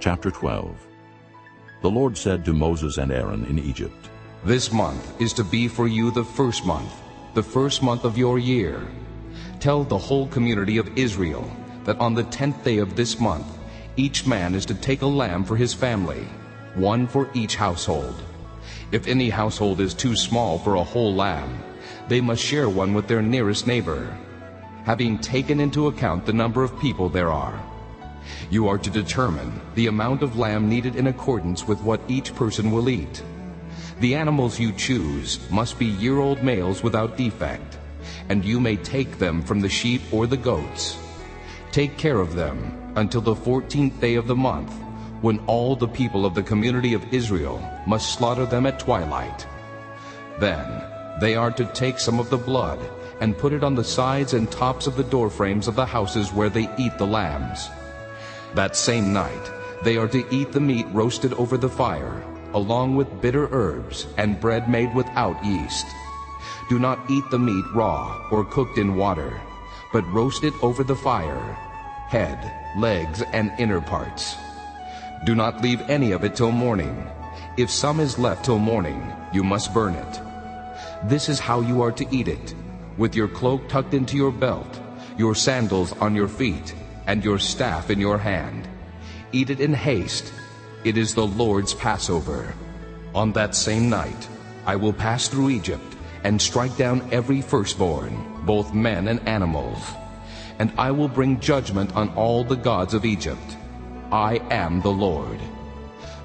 Chapter 12 The Lord said to Moses and Aaron in Egypt, This month is to be for you the first month, the first month of your year. Tell the whole community of Israel that on the tenth day of this month each man is to take a lamb for his family, one for each household. If any household is too small for a whole lamb, they must share one with their nearest neighbor, having taken into account the number of people there are. You are to determine the amount of lamb needed in accordance with what each person will eat. The animals you choose must be year-old males without defect, and you may take them from the sheep or the goats. Take care of them until the fourteenth day of the month, when all the people of the community of Israel must slaughter them at twilight. Then they are to take some of the blood and put it on the sides and tops of the doorframes of the houses where they eat the lambs. That same night they are to eat the meat roasted over the fire, along with bitter herbs and bread made without yeast. Do not eat the meat raw or cooked in water, but roast it over the fire, head, legs, and inner parts. Do not leave any of it till morning. If some is left till morning, you must burn it. This is how you are to eat it, with your cloak tucked into your belt, your sandals on your feet, and your staff in your hand. Eat it in haste. It is the Lord's Passover. On that same night I will pass through Egypt and strike down every firstborn, both men and animals. And I will bring judgment on all the gods of Egypt. I am the Lord.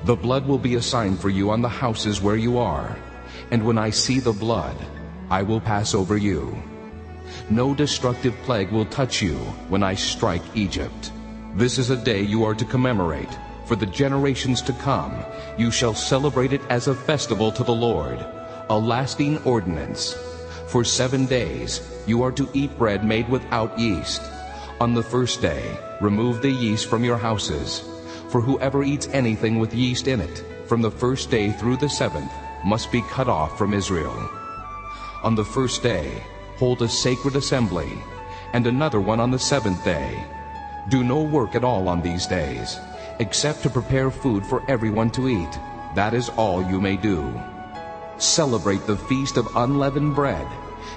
The blood will be a sign for you on the houses where you are. And when I see the blood, I will pass over you. No destructive plague will touch you when I strike Egypt. This is a day you are to commemorate. For the generations to come, you shall celebrate it as a festival to the Lord, a lasting ordinance. For seven days you are to eat bread made without yeast. On the first day remove the yeast from your houses. For whoever eats anything with yeast in it, from the first day through the seventh, must be cut off from Israel. On the first day hold a sacred assembly, and another one on the seventh day. Do no work at all on these days, except to prepare food for everyone to eat. That is all you may do. Celebrate the feast of unleavened bread,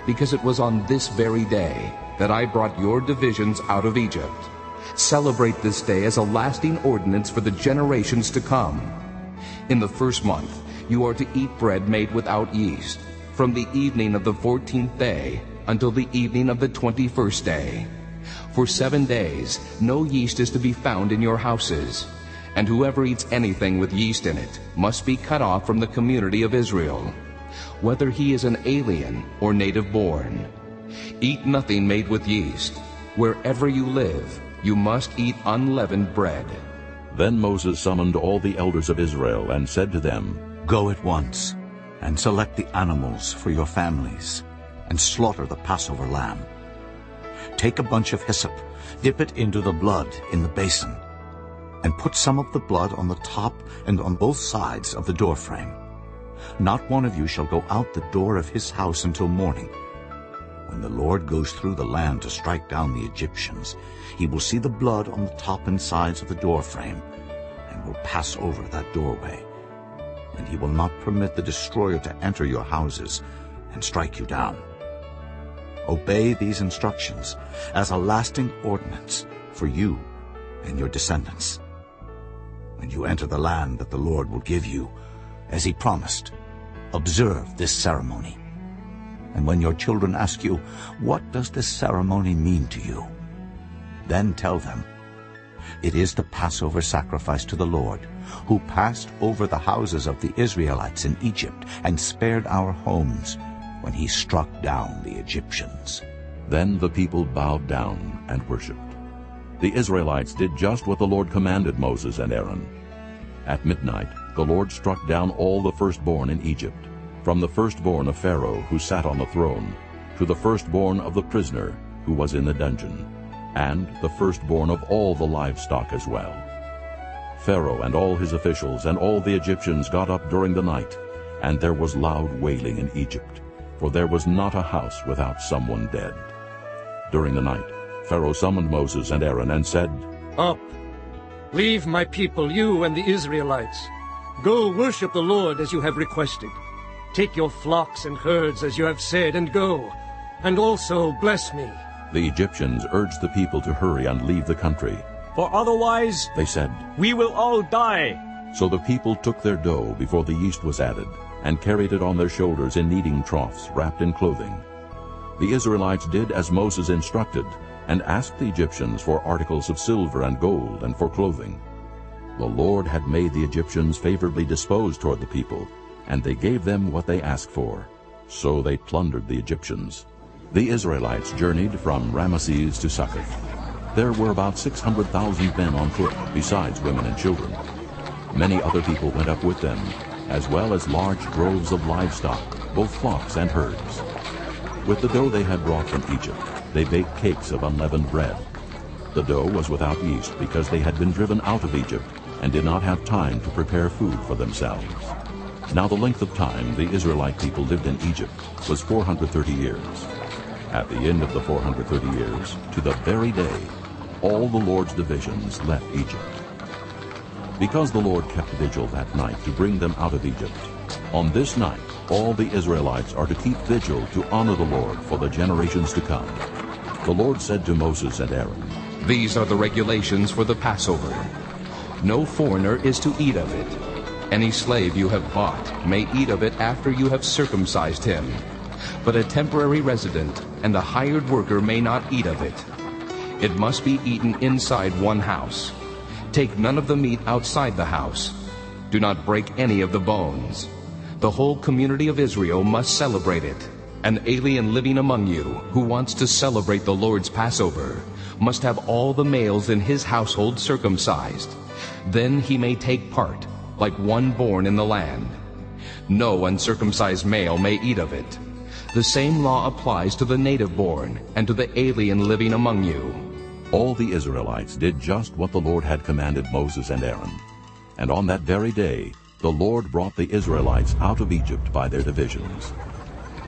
because it was on this very day that I brought your divisions out of Egypt. Celebrate this day as a lasting ordinance for the generations to come. In the first month you are to eat bread made without yeast, from the evening of the fourteenth day until the evening of the twenty-first day. For seven days no yeast is to be found in your houses, and whoever eats anything with yeast in it must be cut off from the community of Israel, whether he is an alien or native-born. Eat nothing made with yeast. Wherever you live, you must eat unleavened bread. Then Moses summoned all the elders of Israel and said to them, Go at once and select the animals for your families and slaughter the Passover lamb. Take a bunch of hyssop, dip it into the blood in the basin, and put some of the blood on the top and on both sides of the doorframe. Not one of you shall go out the door of his house until morning. When the Lord goes through the land to strike down the Egyptians, he will see the blood on the top and sides of the doorframe and will pass over that doorway. And he will not permit the destroyer to enter your houses and strike you down. Obey these instructions as a lasting ordinance for you and your descendants. When you enter the land that the Lord will give you, as he promised, observe this ceremony. And when your children ask you, what does this ceremony mean to you? Then tell them, it is the Passover sacrifice to the Lord, who passed over the houses of the Israelites in Egypt and spared our homes when he struck down the Egyptians. Then the people bowed down and worshipped. The Israelites did just what the Lord commanded Moses and Aaron. At midnight the Lord struck down all the firstborn in Egypt, from the firstborn of Pharaoh who sat on the throne, to the firstborn of the prisoner who was in the dungeon, and the firstborn of all the livestock as well. Pharaoh and all his officials and all the Egyptians got up during the night, and there was loud wailing in Egypt, for there was not a house without someone dead. During the night Pharaoh summoned Moses and Aaron and said, Up, Leave my people, you and the Israelites. Go worship the Lord as you have requested. Take your flocks and herds as you have said, and go, and also bless me. The Egyptians urged the people to hurry and leave the country. For otherwise They said, we will all die. So the people took their dough before the yeast was added, and carried it on their shoulders in kneading troughs wrapped in clothing. The Israelites did as Moses instructed, and asked the Egyptians for articles of silver and gold and for clothing. The Lord had made the Egyptians favorably disposed toward the people, and they gave them what they asked for. So they plundered the Egyptians. The Israelites journeyed from Rameses to Succoth. There were about 600,000 men on foot, besides women and children. Many other people went up with them, as well as large droves of livestock, both flocks and herds. With the dough they had brought from Egypt, they baked cakes of unleavened bread. The dough was without yeast because they had been driven out of Egypt and did not have time to prepare food for themselves. Now the length of time the Israelite people lived in Egypt was 430 years. At the end of the 430 years, to the very day, all the Lord's divisions left Egypt. Because the Lord kept vigil that night to bring them out of Egypt, on this night all the Israelites are to keep vigil to honor the Lord for the generations to come. The Lord said to Moses and Aaron, These are the regulations for the Passover. No foreigner is to eat of it. Any slave you have bought may eat of it after you have circumcised him. But a temporary resident and a hired worker may not eat of it. It must be eaten inside one house. Take none of the meat outside the house. Do not break any of the bones. The whole community of Israel must celebrate it. An alien living among you who wants to celebrate the Lord's Passover must have all the males in his household circumcised. Then he may take part, like one born in the land. No uncircumcised male may eat of it. The same law applies to the native born and to the alien living among you. All the Israelites did just what the Lord had commanded Moses and Aaron. And on that very day the Lord brought the Israelites out of Egypt by their divisions.